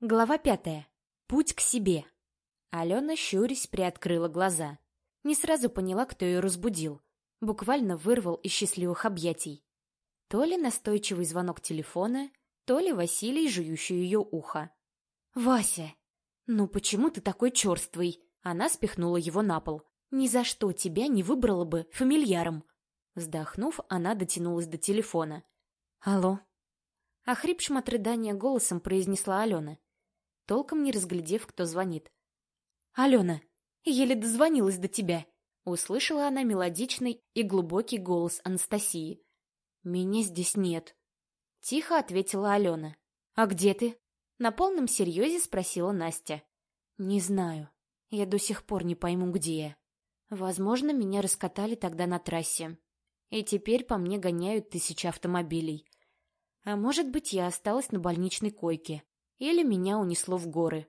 Глава пятая. Путь к себе. Алена, щурясь, приоткрыла глаза. Не сразу поняла, кто ее разбудил. Буквально вырвал из счастливых объятий. То ли настойчивый звонок телефона, то ли Василий, жующий ее ухо. «Вася! Ну почему ты такой черствый?» Она спихнула его на пол. «Ни за что тебя не выбрала бы фамильяром!» Вздохнув, она дотянулась до телефона. «Алло?» Охрипшим от рыдания голосом произнесла Алена толком не разглядев, кто звонит. «Алена, еле дозвонилась до тебя!» Услышала она мелодичный и глубокий голос Анастасии. «Меня здесь нет», — тихо ответила Алена. «А где ты?» На полном серьезе спросила Настя. «Не знаю. Я до сих пор не пойму, где я. Возможно, меня раскатали тогда на трассе. И теперь по мне гоняют тысячи автомобилей. А может быть, я осталась на больничной койке. Или меня унесло в горы.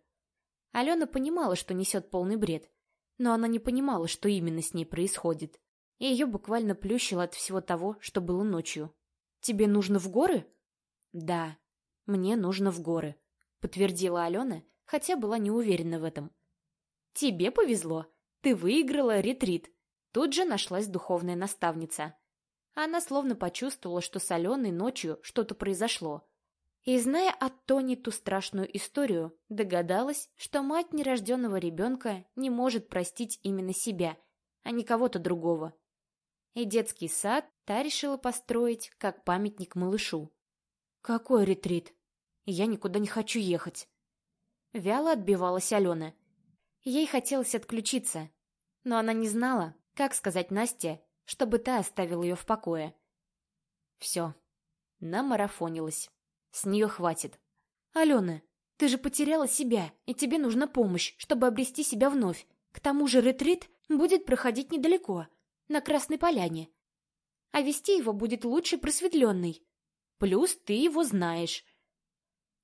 Алена понимала, что несет полный бред, но она не понимала, что именно с ней происходит. И ее буквально плющило от всего того, что было ночью. «Тебе нужно в горы?» «Да, мне нужно в горы», — подтвердила Алена, хотя была не уверена в этом. «Тебе повезло. Ты выиграла ретрит». Тут же нашлась духовная наставница. Она словно почувствовала, что с Аленой ночью что-то произошло, и, зная от Тони ту страшную историю, догадалась, что мать нерожденного ребенка не может простить именно себя, а не кого-то другого. И детский сад та решила построить как памятник малышу. «Какой ретрит? Я никуда не хочу ехать!» Вяло отбивалась Алена. Ей хотелось отключиться, но она не знала, как сказать Насте, чтобы та оставила ее в покое. Все, намарафонилась. С нее хватит. Алена, ты же потеряла себя, и тебе нужна помощь, чтобы обрести себя вновь. К тому же ретрит будет проходить недалеко, на Красной Поляне. А вести его будет лучше просветленный. Плюс ты его знаешь.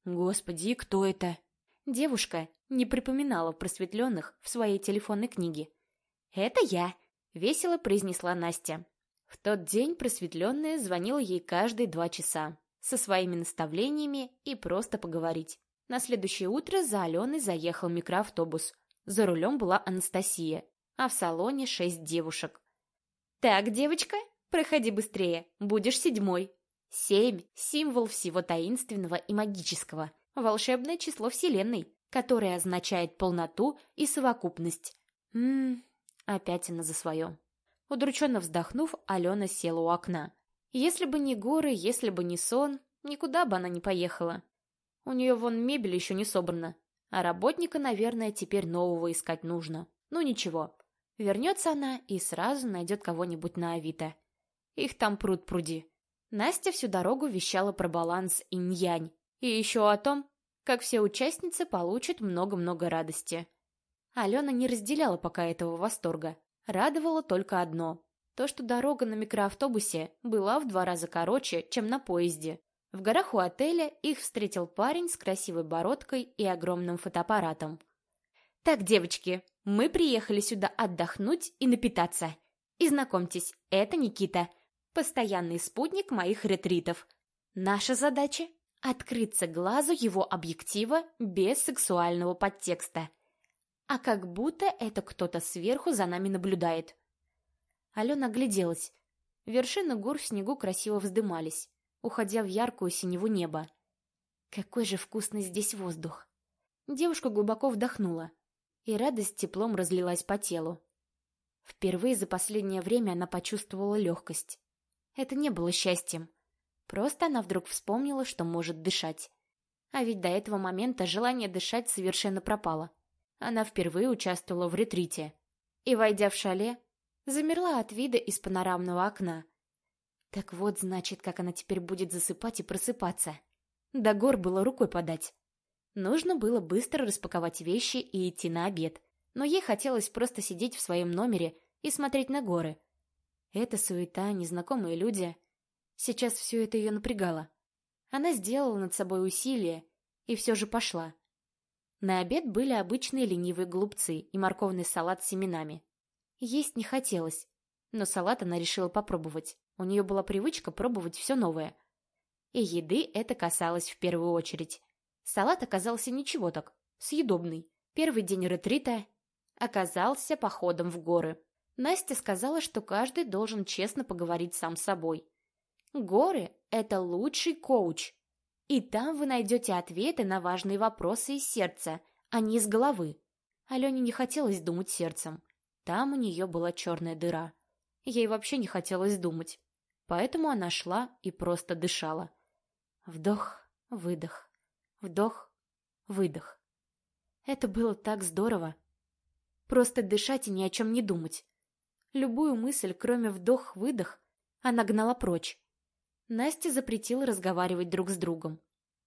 Господи, кто это? Девушка не припоминала просветленных в своей телефонной книге. «Это я», — весело произнесла Настя. В тот день просветленная звонила ей каждые два часа со своими наставлениями и просто поговорить. На следующее утро за Аленой заехал микроавтобус. За рулем была Анастасия, а в салоне шесть девушек. «Так, девочка, проходи быстрее, будешь седьмой». Семь — символ всего таинственного и магического, волшебное число Вселенной, которое означает полноту и совокупность. Ммм, опять она за свое. Удрученно вздохнув, Алена села у окна. Если бы не горы, если бы не сон, никуда бы она не поехала. У нее вон мебель еще не собрана, а работника, наверное, теперь нового искать нужно. Ну ничего, вернется она и сразу найдет кого-нибудь на Авито. Их там пруд пруди. Настя всю дорогу вещала про баланс инь-янь и еще о том, как все участницы получат много-много радости. Алена не разделяла пока этого восторга. Радовало только одно то, что дорога на микроавтобусе была в два раза короче, чем на поезде. В горах у отеля их встретил парень с красивой бородкой и огромным фотоаппаратом. «Так, девочки, мы приехали сюда отдохнуть и напитаться. И знакомьтесь, это Никита, постоянный спутник моих ретритов. Наша задача — открыться глазу его объектива без сексуального подтекста. А как будто это кто-то сверху за нами наблюдает. Алена огляделась. Вершины гор в снегу красиво вздымались, уходя в яркую синеву неба. Какой же вкусный здесь воздух! Девушка глубоко вдохнула, и радость теплом разлилась по телу. Впервые за последнее время она почувствовала легкость. Это не было счастьем. Просто она вдруг вспомнила, что может дышать. А ведь до этого момента желание дышать совершенно пропало. Она впервые участвовала в ретрите. И, войдя в шале, Замерла от вида из панорамного окна. Так вот, значит, как она теперь будет засыпать и просыпаться. До гор было рукой подать. Нужно было быстро распаковать вещи и идти на обед. Но ей хотелось просто сидеть в своем номере и смотреть на горы. Эта суета, незнакомые люди. Сейчас все это ее напрягало. Она сделала над собой усилие и все же пошла. На обед были обычные ленивые голубцы и морковный салат с семенами. Есть не хотелось, но салат она решила попробовать. У нее была привычка пробовать все новое. И еды это касалось в первую очередь. Салат оказался ничего так, съедобный. Первый день ретрита оказался походом в горы. Настя сказала, что каждый должен честно поговорить сам с собой. Горы — это лучший коуч. И там вы найдете ответы на важные вопросы из сердца, а не из головы. Алене не хотелось думать сердцем. Там у нее была черная дыра. Ей вообще не хотелось думать. Поэтому она шла и просто дышала. Вдох, выдох, вдох, выдох. Это было так здорово. Просто дышать и ни о чем не думать. Любую мысль, кроме вдох-выдох, она гнала прочь. Настя запретила разговаривать друг с другом.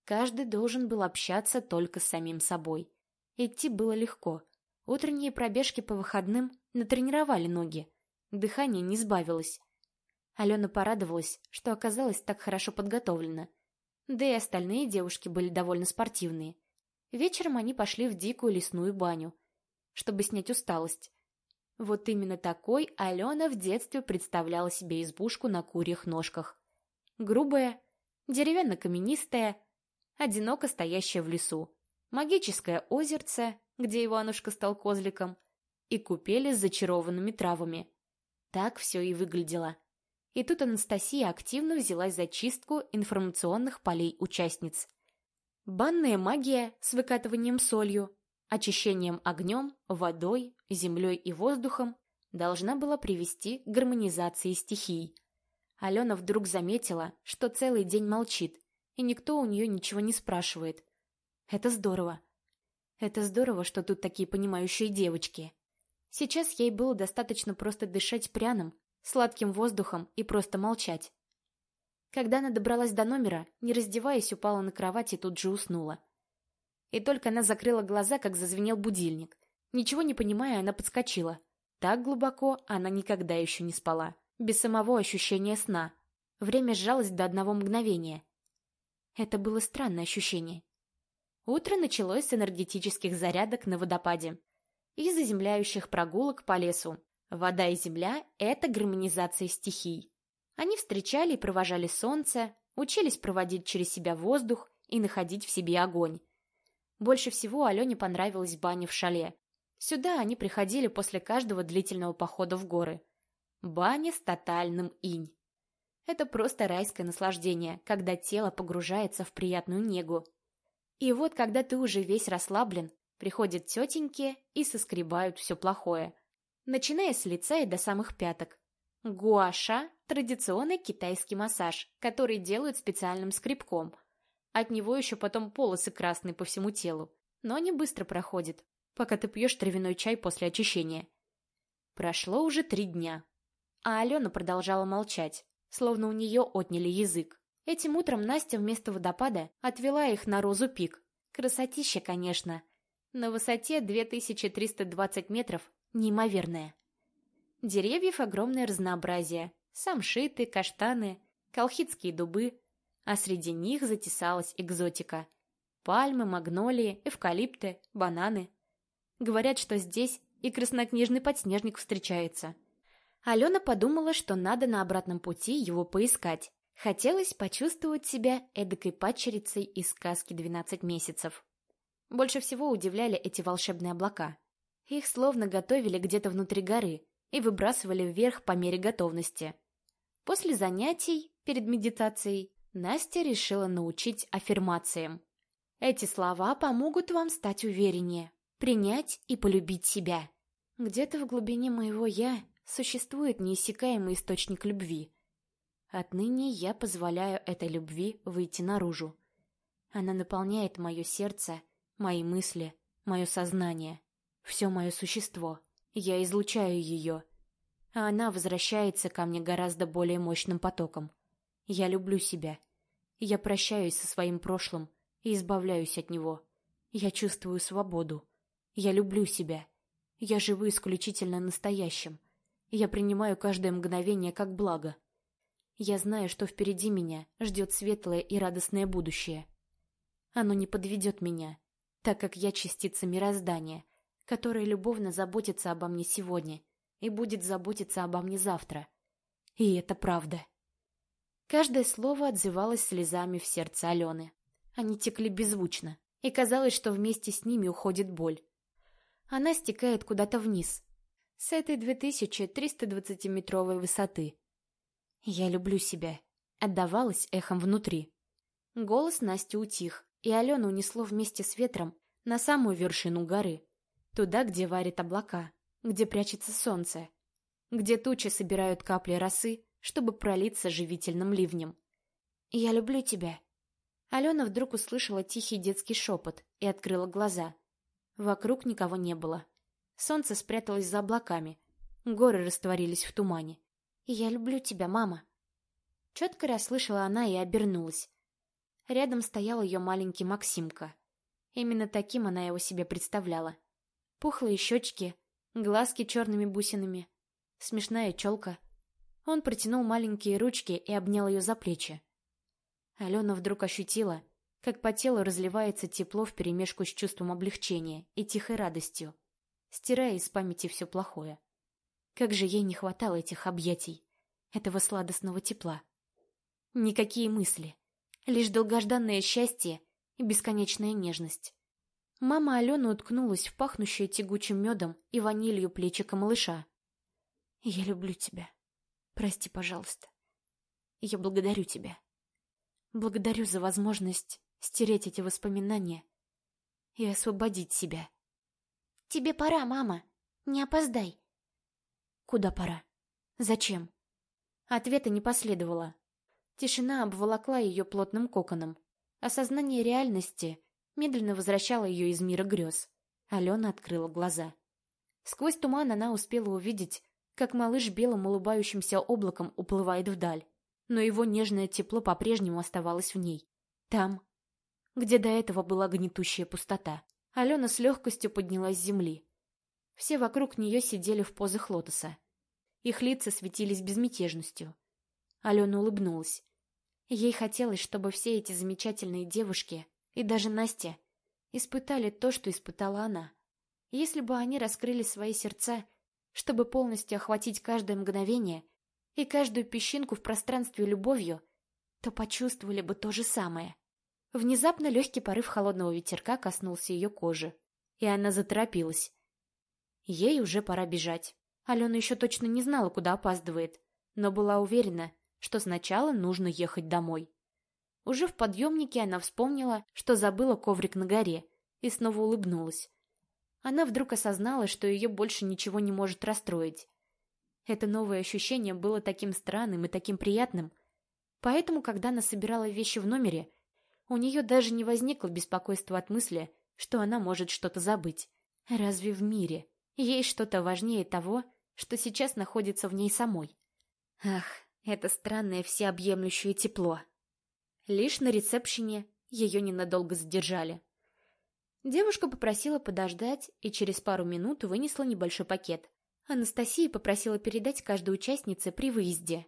Каждый должен был общаться только с самим собой. Идти было легко. Утренние пробежки по выходным натренировали ноги. Дыхание не сбавилось. Алена порадовалась, что оказалась так хорошо подготовлена. Да и остальные девушки были довольно спортивные. Вечером они пошли в дикую лесную баню, чтобы снять усталость. Вот именно такой Алена в детстве представляла себе избушку на курьих ножках. Грубая, деревянно-каменистая, одиноко стоящая в лесу, магическое озерце, где Иванушка стал козликом, и купели с зачарованными травами. Так все и выглядело. И тут Анастасия активно взялась за чистку информационных полей участниц. Банная магия с выкатыванием солью, очищением огнем, водой, землей и воздухом должна была привести к гармонизации стихий – Алена вдруг заметила, что целый день молчит, и никто у нее ничего не спрашивает. Это здорово. Это здорово, что тут такие понимающие девочки. Сейчас ей было достаточно просто дышать пряным, сладким воздухом и просто молчать. Когда она добралась до номера, не раздеваясь, упала на кровать и тут же уснула. И только она закрыла глаза, как зазвенел будильник. Ничего не понимая, она подскочила. Так глубоко она никогда еще не спала без самого ощущения сна. Время сжалось до одного мгновения. Это было странное ощущение. Утро началось с энергетических зарядок на водопаде и заземляющих прогулок по лесу. Вода и земля — это гармонизация стихий. Они встречали и провожали солнце, учились проводить через себя воздух и находить в себе огонь. Больше всего Алене понравилась баня в шале. Сюда они приходили после каждого длительного похода в горы. Баня с тотальным инь. Это просто райское наслаждение, когда тело погружается в приятную негу. И вот, когда ты уже весь расслаблен, приходят тетеньки и соскребают все плохое. Начиная с лица и до самых пяток. Гуаша – традиционный китайский массаж, который делают специальным скребком. От него еще потом полосы красные по всему телу. Но они быстро проходят, пока ты пьешь травяной чай после очищения. Прошло уже три дня. А Алена продолжала молчать, словно у нее отняли язык. Этим утром Настя вместо водопада отвела их на Розу Пик. Красотища, конечно. На высоте 2320 метров неимоверная. Деревьев огромное разнообразие. Самшиты, каштаны, колхидские дубы. А среди них затесалась экзотика. Пальмы, магнолии, эвкалипты, бананы. Говорят, что здесь и краснокнижный подснежник встречается – Алена подумала, что надо на обратном пути его поискать. Хотелось почувствовать себя эдакой падчерицей из сказки «12 месяцев». Больше всего удивляли эти волшебные облака. Их словно готовили где-то внутри горы и выбрасывали вверх по мере готовности. После занятий, перед медитацией, Настя решила научить аффирмациям. Эти слова помогут вам стать увереннее, принять и полюбить себя. Где-то в глубине моего «я» существует неиссякаемый источник любви. Отныне я позволяю этой любви выйти наружу. Она наполняет мое сердце, мои мысли, мое сознание, все мое существо. Я излучаю ее, а она возвращается ко мне гораздо более мощным потоком. Я люблю себя. Я прощаюсь со своим прошлым и избавляюсь от него. Я чувствую свободу. Я люблю себя. Я живу исключительно настоящим. Я принимаю каждое мгновение как благо. Я знаю, что впереди меня ждет светлое и радостное будущее. Оно не подведет меня, так как я частица мироздания, которая любовно заботится обо мне сегодня и будет заботиться обо мне завтра. И это правда. Каждое слово отзывалось слезами в сердце Алены. Они текли беззвучно, и казалось, что вместе с ними уходит боль. Она стекает куда-то вниз, с этой 2320-метровой высоты. «Я люблю себя», — отдавалось эхом внутри. Голос Насти утих, и Алену унесло вместе с ветром на самую вершину горы, туда, где варит облака, где прячется солнце, где тучи собирают капли росы, чтобы пролиться живительным ливнем. «Я люблю тебя». Алена вдруг услышала тихий детский шепот и открыла глаза. Вокруг никого не было. Солнце спряталось за облаками. Горы растворились в тумане. «Я люблю тебя, мама». Четко расслышала она и обернулась. Рядом стоял ее маленький Максимка. Именно таким она его себе представляла. Пухлые щечки, глазки черными бусинами, смешная челка. Он протянул маленькие ручки и обнял ее за плечи. Алена вдруг ощутила, как по телу разливается тепло вперемешку с чувством облегчения и тихой радостью, стирая из памяти все плохое. Как же ей не хватало этих объятий, этого сладостного тепла. Никакие мысли, лишь долгожданное счастье и бесконечная нежность. Мама Алены уткнулась в пахнущее тягучим медом и ванилью плечико малыша. «Я люблю тебя. Прости, пожалуйста. Я благодарю тебя. Благодарю за возможность стереть эти воспоминания и освободить себя. Тебе пора, мама. Не опоздай. Куда пора? Зачем? Ответа не последовало. Тишина обволокла ее плотным коконом. Осознание реальности медленно возвращало ее из мира грез. Алена открыла глаза. Сквозь туман она успела увидеть, как малыш белым улыбающимся облаком уплывает вдаль но его нежное тепло по-прежнему оставалось в ней. Там, где до этого была гнетущая пустота. Алена с легкостью поднялась с земли. Все вокруг нее сидели в позах лотоса. Их лица светились безмятежностью. Алена улыбнулась. Ей хотелось, чтобы все эти замечательные девушки, и даже Настя, испытали то, что испытала она. Если бы они раскрыли свои сердца, чтобы полностью охватить каждое мгновение, и каждую песчинку в пространстве любовью, то почувствовали бы то же самое. Внезапно легкий порыв холодного ветерка коснулся ее кожи, и она заторопилась. Ей уже пора бежать. Алена еще точно не знала, куда опаздывает, но была уверена, что сначала нужно ехать домой. Уже в подъемнике она вспомнила, что забыла коврик на горе, и снова улыбнулась. Она вдруг осознала, что ее больше ничего не может расстроить. Это новое ощущение было таким странным и таким приятным. Поэтому, когда она собирала вещи в номере, у нее даже не возникло беспокойства от мысли, что она может что-то забыть. Разве в мире есть что-то важнее того, что сейчас находится в ней самой? Ах, это странное всеобъемлющее тепло. Лишь на ресепшене ее ненадолго задержали. Девушка попросила подождать и через пару минут вынесла небольшой пакет. Анастасия попросила передать каждой участнице при выезде.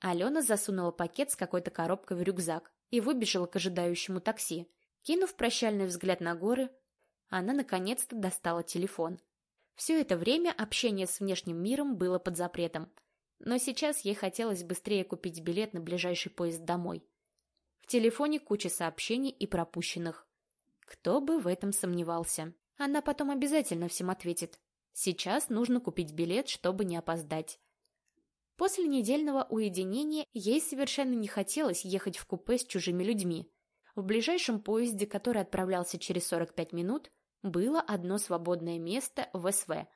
Алена засунула пакет с какой-то коробкой в рюкзак и выбежала к ожидающему такси. Кинув прощальный взгляд на горы, она наконец-то достала телефон. Все это время общение с внешним миром было под запретом, но сейчас ей хотелось быстрее купить билет на ближайший поезд домой. В телефоне куча сообщений и пропущенных. Кто бы в этом сомневался. Она потом обязательно всем ответит. Сейчас нужно купить билет, чтобы не опоздать. После недельного уединения ей совершенно не хотелось ехать в купе с чужими людьми. В ближайшем поезде, который отправлялся через 45 минут, было одно свободное место в СВ.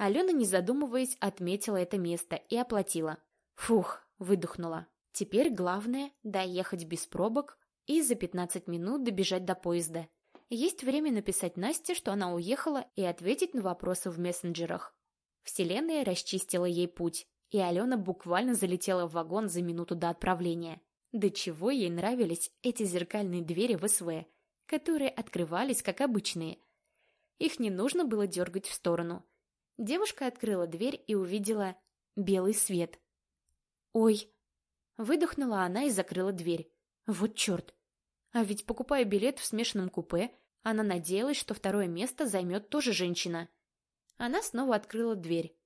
Алена, не задумываясь, отметила это место и оплатила. Фух, выдохнула. Теперь главное – доехать без пробок и за 15 минут добежать до поезда. Есть время написать Насте, что она уехала, и ответить на вопросы в мессенджерах. Вселенная расчистила ей путь, и Алена буквально залетела в вагон за минуту до отправления. До чего ей нравились эти зеркальные двери в СВ, которые открывались как обычные. Их не нужно было дергать в сторону. Девушка открыла дверь и увидела белый свет. «Ой!» Выдохнула она и закрыла дверь. «Вот черт! А ведь, покупая билет в смешанном купе, она надеялась, что второе место займет тоже женщина. Она снова открыла дверь.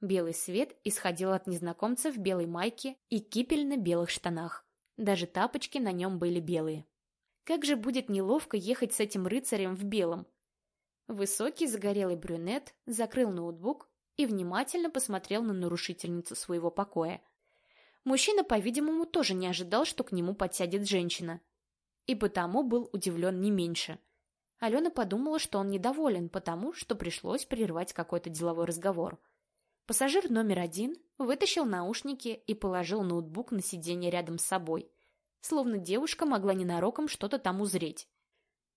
Белый свет исходил от незнакомца в белой майке и кипельно-белых штанах. Даже тапочки на нем были белые. Как же будет неловко ехать с этим рыцарем в белом. Высокий загорелый брюнет закрыл ноутбук и внимательно посмотрел на нарушительницу своего покоя. Мужчина, по-видимому, тоже не ожидал, что к нему подсядет женщина. И потому был удивлен не меньше. Алена подумала, что он недоволен, потому что пришлось прервать какой-то деловой разговор. Пассажир номер один вытащил наушники и положил ноутбук на сиденье рядом с собой, словно девушка могла ненароком что-то там узреть.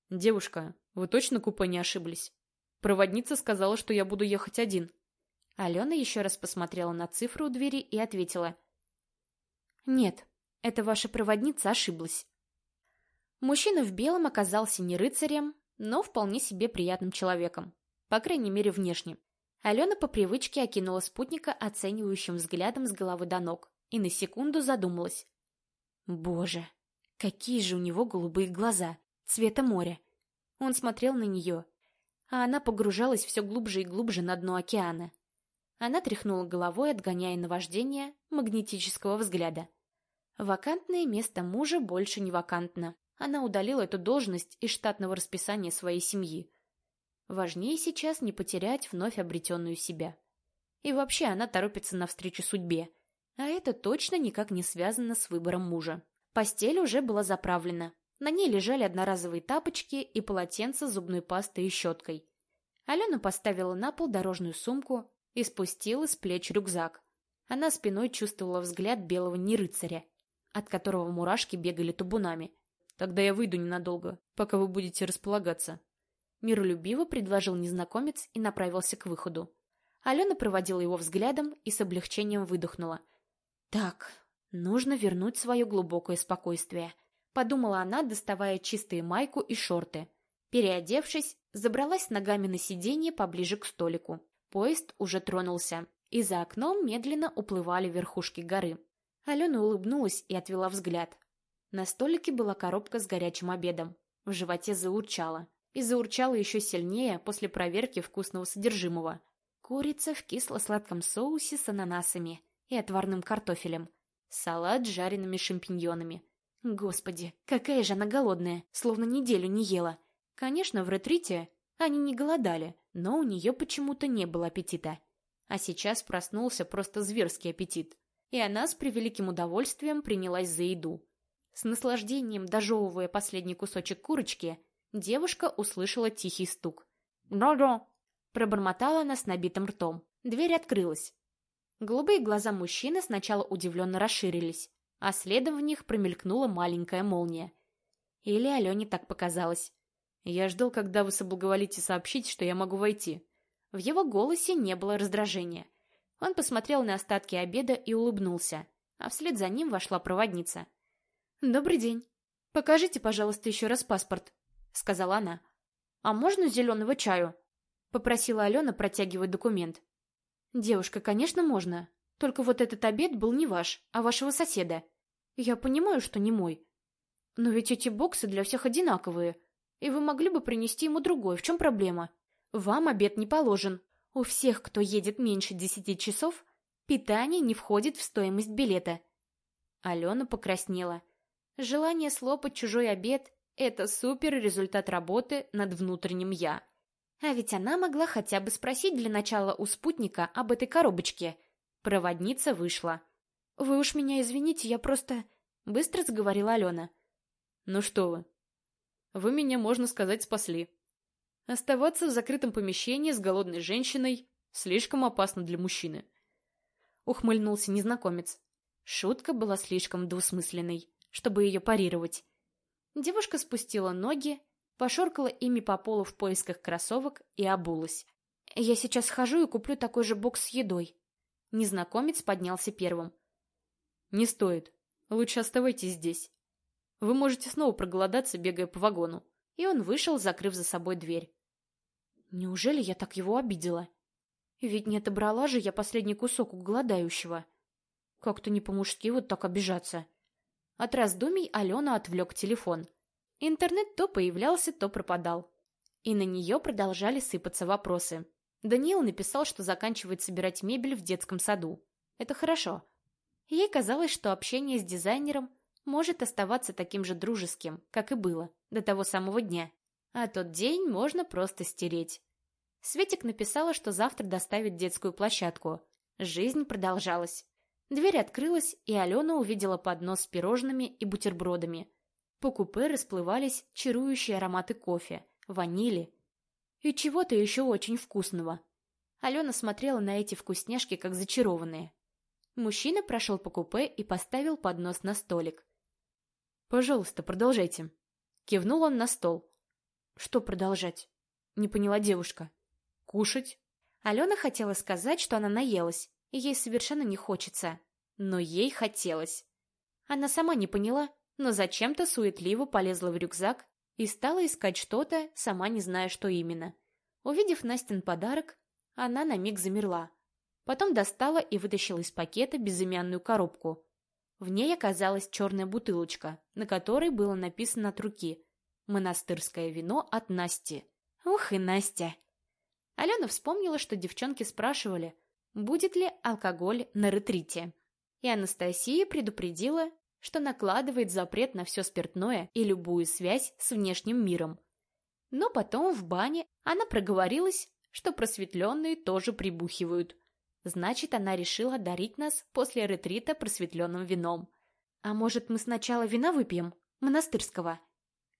«Девушка, вы точно купе не ошиблись? Проводница сказала, что я буду ехать один». Алена еще раз посмотрела на цифру у двери и ответила. «Нет, это ваша проводница ошиблась». Мужчина в белом оказался не рыцарем, но вполне себе приятным человеком, по крайней мере внешне. Алена по привычке окинула спутника оценивающим взглядом с головы до ног и на секунду задумалась. Боже, какие же у него голубые глаза, цвета моря. Он смотрел на нее, а она погружалась все глубже и глубже на дно океана. Она тряхнула головой, отгоняя наваждение магнетического взгляда. Вакантное место мужа больше не вакантно. Она удалила эту должность из штатного расписания своей семьи. Важнее сейчас не потерять вновь обретенную себя. И вообще она торопится навстречу судьбе. А это точно никак не связано с выбором мужа. Постель уже была заправлена. На ней лежали одноразовые тапочки и полотенце с зубной пастой и щеткой. Алена поставила на пол дорожную сумку и спустила с плеч рюкзак. Она спиной чувствовала взгляд белого нерыцаря, от которого мурашки бегали табунами. «Тогда я выйду ненадолго, пока вы будете располагаться», Миролюбиво предложил незнакомец и направился к выходу. Алена проводила его взглядом и с облегчением выдохнула. «Так, нужно вернуть свое глубокое спокойствие», — подумала она, доставая чистые майку и шорты. Переодевшись, забралась ногами на сиденье поближе к столику. Поезд уже тронулся, и за окном медленно уплывали верхушки горы. Алена улыбнулась и отвела взгляд. На столике была коробка с горячим обедом. В животе заурчало и заурчала еще сильнее после проверки вкусного содержимого. Курица в кисло-сладком соусе с ананасами и отварным картофелем. Салат с жареными шампиньонами. Господи, какая же она голодная, словно неделю не ела. Конечно, в ретрите они не голодали, но у нее почему-то не было аппетита. А сейчас проснулся просто зверский аппетит. И она с превеликим удовольствием принялась за еду. С наслаждением дожевывая последний кусочек курочки, девушка услышала тихий стук. «Но-но!» — пробормотала она с набитым ртом. Дверь открылась. Голубые глаза мужчины сначала удивленно расширились, а следом в них промелькнула маленькая молния. Или Алене так показалось. «Я ждал, когда вы соблаговолите сообщить, что я могу войти». В его голосе не было раздражения. Он посмотрел на остатки обеда и улыбнулся, а вслед за ним вошла проводница. «Добрый день. Покажите, пожалуйста, еще раз паспорт», — сказала она. «А можно зеленого чаю?» — попросила Алена, протягивая документ. «Девушка, конечно, можно. Только вот этот обед был не ваш, а вашего соседа. Я понимаю, что не мой. Но ведь эти боксы для всех одинаковые, и вы могли бы принести ему другой. В чем проблема? Вам обед не положен. У всех, кто едет меньше десяти часов, питание не входит в стоимость билета». Алена покраснела. Желание слопать чужой обед это супер результат работы над внутренним «я». А ведь она могла хотя бы спросить для начала у спутника об этой коробочке. Проводница вышла. «Вы уж меня извините, я просто...» Быстро заговорила Алена. «Ну что вы. Вы меня, можно сказать, спасли. Оставаться в закрытом помещении с голодной женщиной слишком опасно для мужчины». Ухмыльнулся незнакомец. Шутка была слишком двусмысленной, чтобы ее парировать. Девушка спустила ноги, пошоркала ими по полу в поисках кроссовок и обулась. «Я сейчас схожу и куплю такой же бокс с едой». Незнакомец поднялся первым. «Не стоит. Лучше оставайтесь здесь. Вы можете снова проголодаться, бегая по вагону». И он вышел, закрыв за собой дверь. «Неужели я так его обидела? Ведь не отобрала же я последний кусок у голодающего. Как-то не по-мужски вот так обижаться». От раздумий Алена отвлек телефон. Интернет то появлялся, то пропадал. И на нее продолжали сыпаться вопросы. Даниил написал, что заканчивает собирать мебель в детском саду. Это хорошо. Ей казалось, что общение с дизайнером может оставаться таким же дружеским, как и было, до того самого дня. А тот день можно просто стереть. Светик написала, что завтра доставит детскую площадку. Жизнь продолжалась. Дверь открылась, и Алена увидела поднос с пирожными и бутербродами. По купе расплывались чарующие ароматы кофе, ванили и чего-то еще очень вкусного. Алена смотрела на эти вкусняшки, как зачарованные. Мужчина прошел по купе и поставил поднос на столик. «Пожалуйста, продолжайте». Кивнул он на стол. «Что продолжать?» Не поняла девушка. «Кушать?» Алена хотела сказать, что она наелась, и ей совершенно не хочется. Но ей хотелось. Она сама не поняла, но зачем-то суетливо полезла в рюкзак и стала искать что-то, сама не зная, что именно. Увидев Настин подарок, она на миг замерла. Потом достала и вытащила из пакета безымянную коробку. В ней оказалась черная бутылочка, на которой было написано от руки «Монастырское вино от Насти». Ух и Настя! Алена вспомнила, что девчонки спрашивали, будет ли алкоголь на ретрите. И Анастасия предупредила, что накладывает запрет на все спиртное и любую связь с внешним миром. Но потом в бане она проговорилась, что просветленные тоже прибухивают. Значит, она решила дарить нас после ретрита просветленным вином. А может, мы сначала вина выпьем? Монастырского?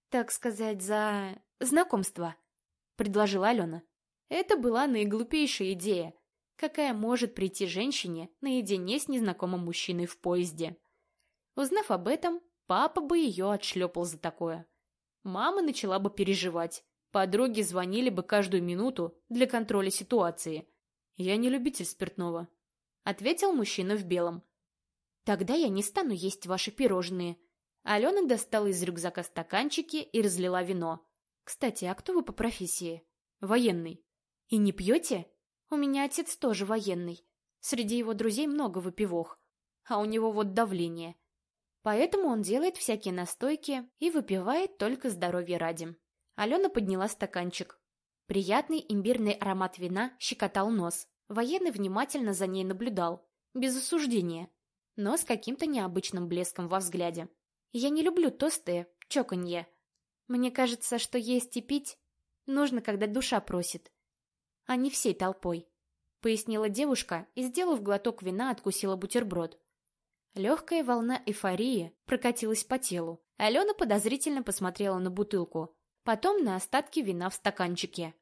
Так сказать, за... знакомство? Предложила Алена. Это была наиглупейшая идея, какая может прийти женщине наедине с незнакомым мужчиной в поезде. Узнав об этом, папа бы ее отшлепал за такое. Мама начала бы переживать. Подруги звонили бы каждую минуту для контроля ситуации. «Я не любитель спиртного», — ответил мужчина в белом. «Тогда я не стану есть ваши пирожные». Алена достала из рюкзака стаканчики и разлила вино. «Кстати, а кто вы по профессии?» «Военный». «И не пьете?» «У меня отец тоже военный. Среди его друзей много выпивох. А у него вот давление. Поэтому он делает всякие настойки и выпивает только здоровье ради. Алена подняла стаканчик. Приятный имбирный аромат вина щекотал нос. Военный внимательно за ней наблюдал, без осуждения, но с каким-то необычным блеском во взгляде. «Я не люблю тосты, чоканье. Мне кажется, что есть и пить нужно, когда душа просит, а не всей толпой», — пояснила девушка и, сделав глоток вина, откусила бутерброд. Легкая волна эйфории прокатилась по телу. Алена подозрительно посмотрела на бутылку, потом на остатки вина в стаканчике.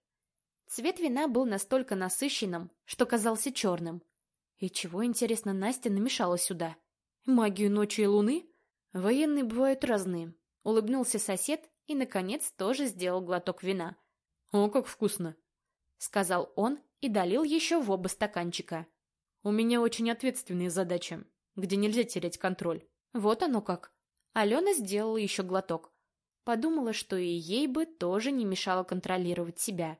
Цвет вина был настолько насыщенным, что казался черным. И чего, интересно, Настя намешала сюда? Магию ночи и луны? Военные бывают разные. Улыбнулся сосед и, наконец, тоже сделал глоток вина. «О, как вкусно!» — сказал он и долил еще в оба стаканчика. «У меня очень ответственные задачи где нельзя терять контроль. Вот оно как. Алена сделала еще глоток. Подумала, что и ей бы тоже не мешало контролировать себя.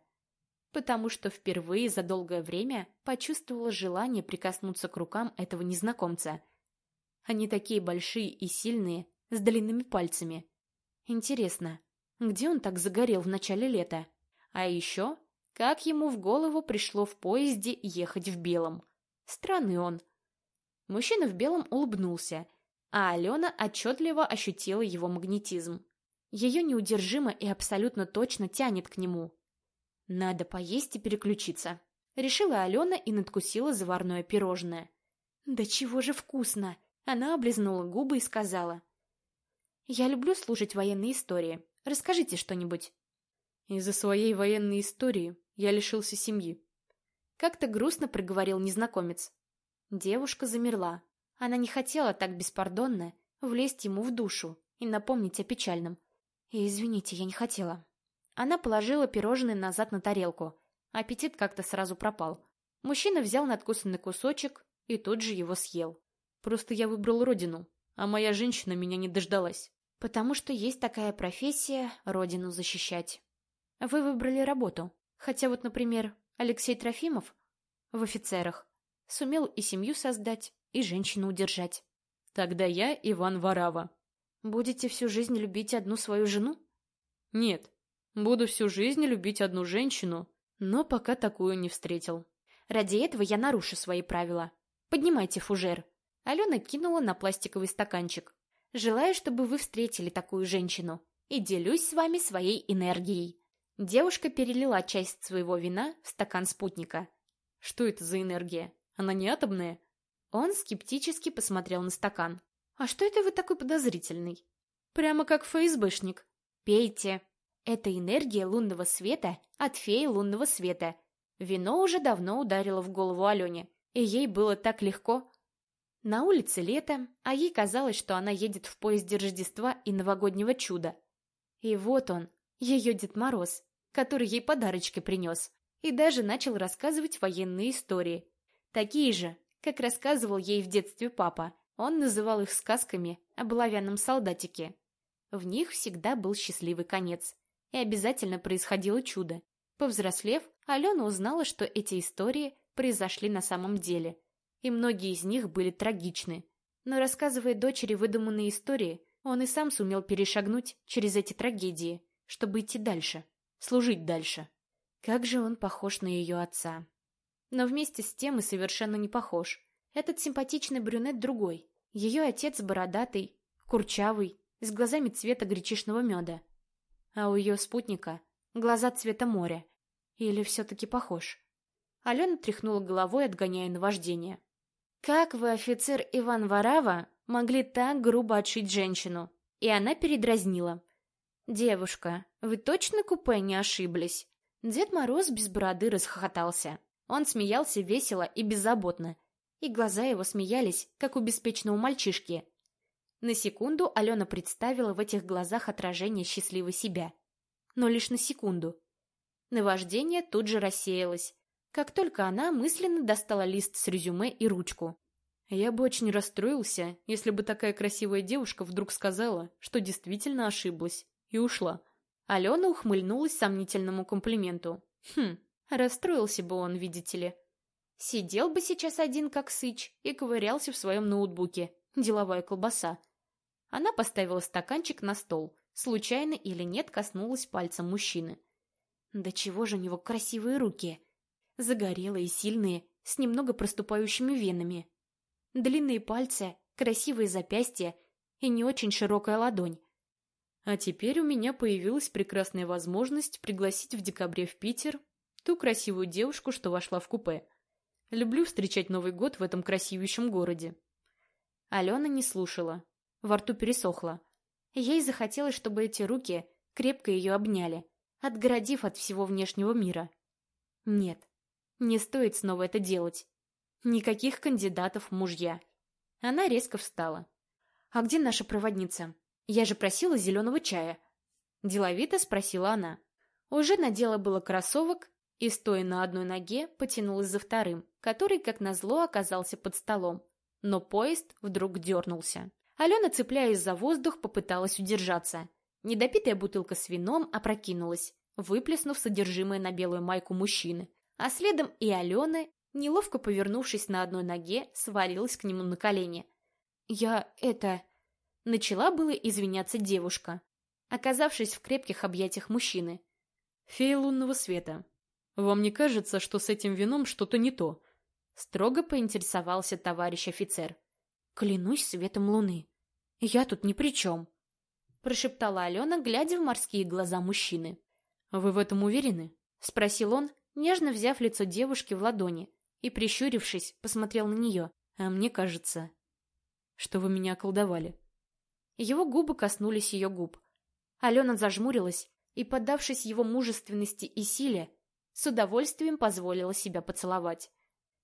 Потому что впервые за долгое время почувствовала желание прикоснуться к рукам этого незнакомца. Они такие большие и сильные, с длинными пальцами. Интересно, где он так загорел в начале лета? А еще, как ему в голову пришло в поезде ехать в белом? Странный он. Мужчина в белом улыбнулся, а Алена отчетливо ощутила его магнетизм. Ее неудержимо и абсолютно точно тянет к нему. «Надо поесть и переключиться», — решила Алена и надкусила заварное пирожное. «Да чего же вкусно!» Она облизнула губы и сказала. «Я люблю слушать военные истории. Расскажите что-нибудь». «Из-за своей военной истории я лишился семьи». Как-то грустно проговорил незнакомец. Девушка замерла. Она не хотела так беспардонно влезть ему в душу и напомнить о печальном. И извините, я не хотела. Она положила пирожные назад на тарелку. Аппетит как-то сразу пропал. Мужчина взял надкусанный кусочек и тут же его съел. Просто я выбрал родину, а моя женщина меня не дождалась. Потому что есть такая профессия — родину защищать. Вы выбрали работу. Хотя вот, например, Алексей Трофимов в офицерах Сумел и семью создать, и женщину удержать. Тогда я Иван Варава. Будете всю жизнь любить одну свою жену? Нет. Буду всю жизнь любить одну женщину, но пока такую не встретил. Ради этого я нарушу свои правила. Поднимайте фужер. Алена кинула на пластиковый стаканчик. Желаю, чтобы вы встретили такую женщину. И делюсь с вами своей энергией. Девушка перелила часть своего вина в стакан спутника. Что это за энергия? Она не атомная? Он скептически посмотрел на стакан. А что это вы такой подозрительный? Прямо как ФСБшник. Пейте. Это энергия лунного света от феи лунного света. Вино уже давно ударило в голову Алене, и ей было так легко. На улице лето, а ей казалось, что она едет в поезде Рождества и новогоднего чуда. И вот он, ее Дед Мороз, который ей подарочки принес, и даже начал рассказывать военные истории. Такие же, как рассказывал ей в детстве папа. Он называл их сказками о оловянном солдатике. В них всегда был счастливый конец. И обязательно происходило чудо. Повзрослев, Алена узнала, что эти истории произошли на самом деле. И многие из них были трагичны. Но рассказывая дочери выдуманные истории, он и сам сумел перешагнуть через эти трагедии, чтобы идти дальше, служить дальше. Как же он похож на ее отца. Но вместе с тем и совершенно не похож. Этот симпатичный брюнет другой. Ее отец бородатый, курчавый, с глазами цвета гречишного меда. А у ее спутника глаза цвета моря. Или все-таки похож? Алена тряхнула головой, отгоняя наваждение. «Как вы, офицер Иван Варава, могли так грубо отшить женщину. И она передразнила. «Девушка, вы точно купе не ошиблись?» Дед Мороз без бороды расхохотался. Он смеялся весело и беззаботно. И глаза его смеялись, как у беспечного мальчишки. На секунду Алена представила в этих глазах отражение счастливой себя. Но лишь на секунду. Наваждение тут же рассеялось, как только она мысленно достала лист с резюме и ручку. Я бы очень расстроился, если бы такая красивая девушка вдруг сказала, что действительно ошиблась, и ушла. Алена ухмыльнулась сомнительному комплименту. Хм, расстроился бы он, видите ли. Сидел бы сейчас один как сыч и ковырялся в своем ноутбуке. Деловая колбаса. Она поставила стаканчик на стол. Случайно или нет коснулась пальцем мужчины. Да чего же у него красивые руки. Загорелые, сильные, с немного проступающими венами. Длинные пальцы, красивые запястья и не очень широкая ладонь. А теперь у меня появилась прекрасная возможность пригласить в декабре в Питер ту красивую девушку, что вошла в купе. Люблю встречать Новый год в этом красивейшем городе. Алена не слушала. Во рту пересохло. Ей захотелось, чтобы эти руки крепко ее обняли, отгородив от всего внешнего мира. Нет, не стоит снова это делать. Никаких кандидатов мужья. Она резко встала. «А где наша проводница? Я же просила зеленого чая». Деловито спросила она. Уже надела было кроссовок и, стоя на одной ноге, потянулась за вторым, который, как назло, оказался под столом. Но поезд вдруг дернулся. Алена, цепляясь за воздух, попыталась удержаться. Недопитая бутылка с вином опрокинулась, выплеснув содержимое на белую майку мужчины. А следом и Алена, неловко повернувшись на одной ноге, свалилась к нему на колени. «Я это...» Начала было извиняться девушка, оказавшись в крепких объятиях мужчины. «Фея лунного света, вам не кажется, что с этим вином что-то не то?» Строго поинтересовался товарищ офицер. «Клянусь светом луны. Я тут ни при чем», — прошептала Алена, глядя в морские глаза мужчины. «Вы в этом уверены?» — спросил он, нежно взяв лицо девушки в ладони, и, прищурившись, посмотрел на нее. «А мне кажется, что вы меня околдовали». Его губы коснулись ее губ. Алена зажмурилась и, поддавшись его мужественности и силе, с удовольствием позволила себя поцеловать.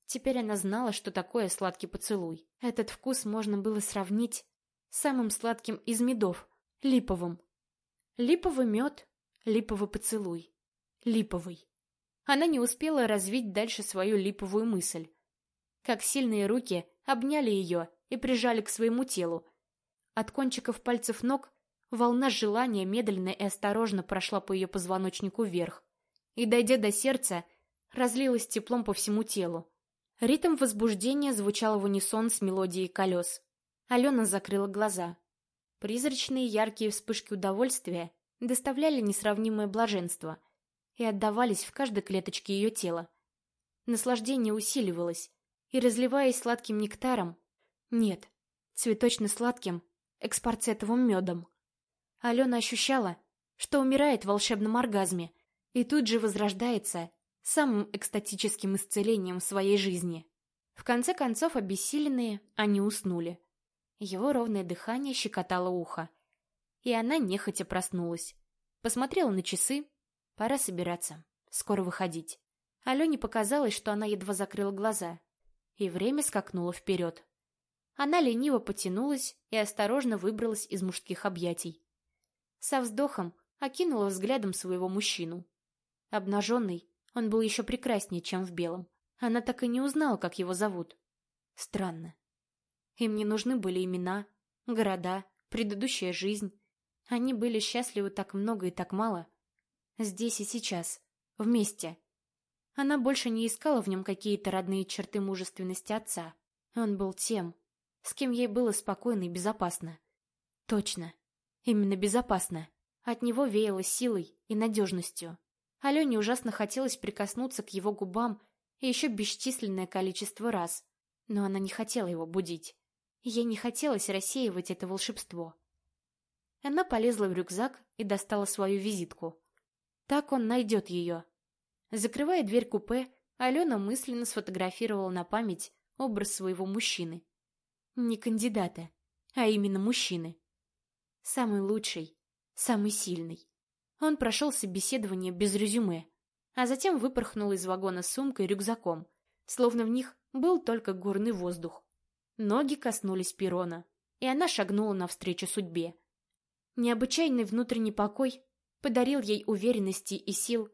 Теперь она знала, что такое сладкий поцелуй. Этот вкус можно было сравнить с самым сладким из медов — липовым. Липовый мед, липовый поцелуй. Липовый. Она не успела развить дальше свою липовую мысль. Как сильные руки обняли ее и прижали к своему телу. От кончиков пальцев ног волна желания медленно и осторожно прошла по ее позвоночнику вверх и, дойдя до сердца, разлилась теплом по всему телу. Ритм возбуждения звучал в унисон с мелодией колес. Алена закрыла глаза. Призрачные яркие вспышки удовольствия доставляли несравнимое блаженство — и отдавались в каждой клеточке ее тела. Наслаждение усиливалось, и, разливаясь сладким нектаром, нет, цветочно-сладким, экспорцетовым медом. Алена ощущала, что умирает в волшебном оргазме и тут же возрождается самым экстатическим исцелением своей жизни. В конце концов, обессиленные, они уснули. Его ровное дыхание щекотало ухо. И она нехотя проснулась. Посмотрела на часы. Пора собираться. Скоро выходить. Алене показалось, что она едва закрыла глаза. И время скакнуло вперед. Она лениво потянулась и осторожно выбралась из мужских объятий. Со вздохом окинула взглядом своего мужчину. Обнаженный, он был еще прекраснее, чем в белом. Она так и не узнала, как его зовут. Странно. Им не нужны были имена, города, предыдущая жизнь. Они были счастливы так много и так мало. Здесь и сейчас. Вместе. Она больше не искала в нем какие-то родные черты мужественности отца. Он был тем, с кем ей было спокойно и безопасно. Точно. Именно безопасно. От него веяло силой и надежностью. Алене ужасно хотелось прикоснуться к его губам и еще бесчисленное количество раз, но она не хотела его будить. Ей не хотелось рассеивать это волшебство. Она полезла в рюкзак и достала свою визитку. Так он найдет ее. Закрывая дверь купе, Алена мысленно сфотографировала на память образ своего мужчины. Не кандидата, а именно мужчины. Самый лучший, самый сильный. Он прошел собеседование без резюме, а затем выпорхнул из вагона с сумкой и рюкзаком, словно в них был только горный воздух. Ноги коснулись перрона, и она шагнула навстречу судьбе. Необычайный внутренний покой подарил ей уверенности и сил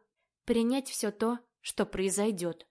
принять все то, что произойдет.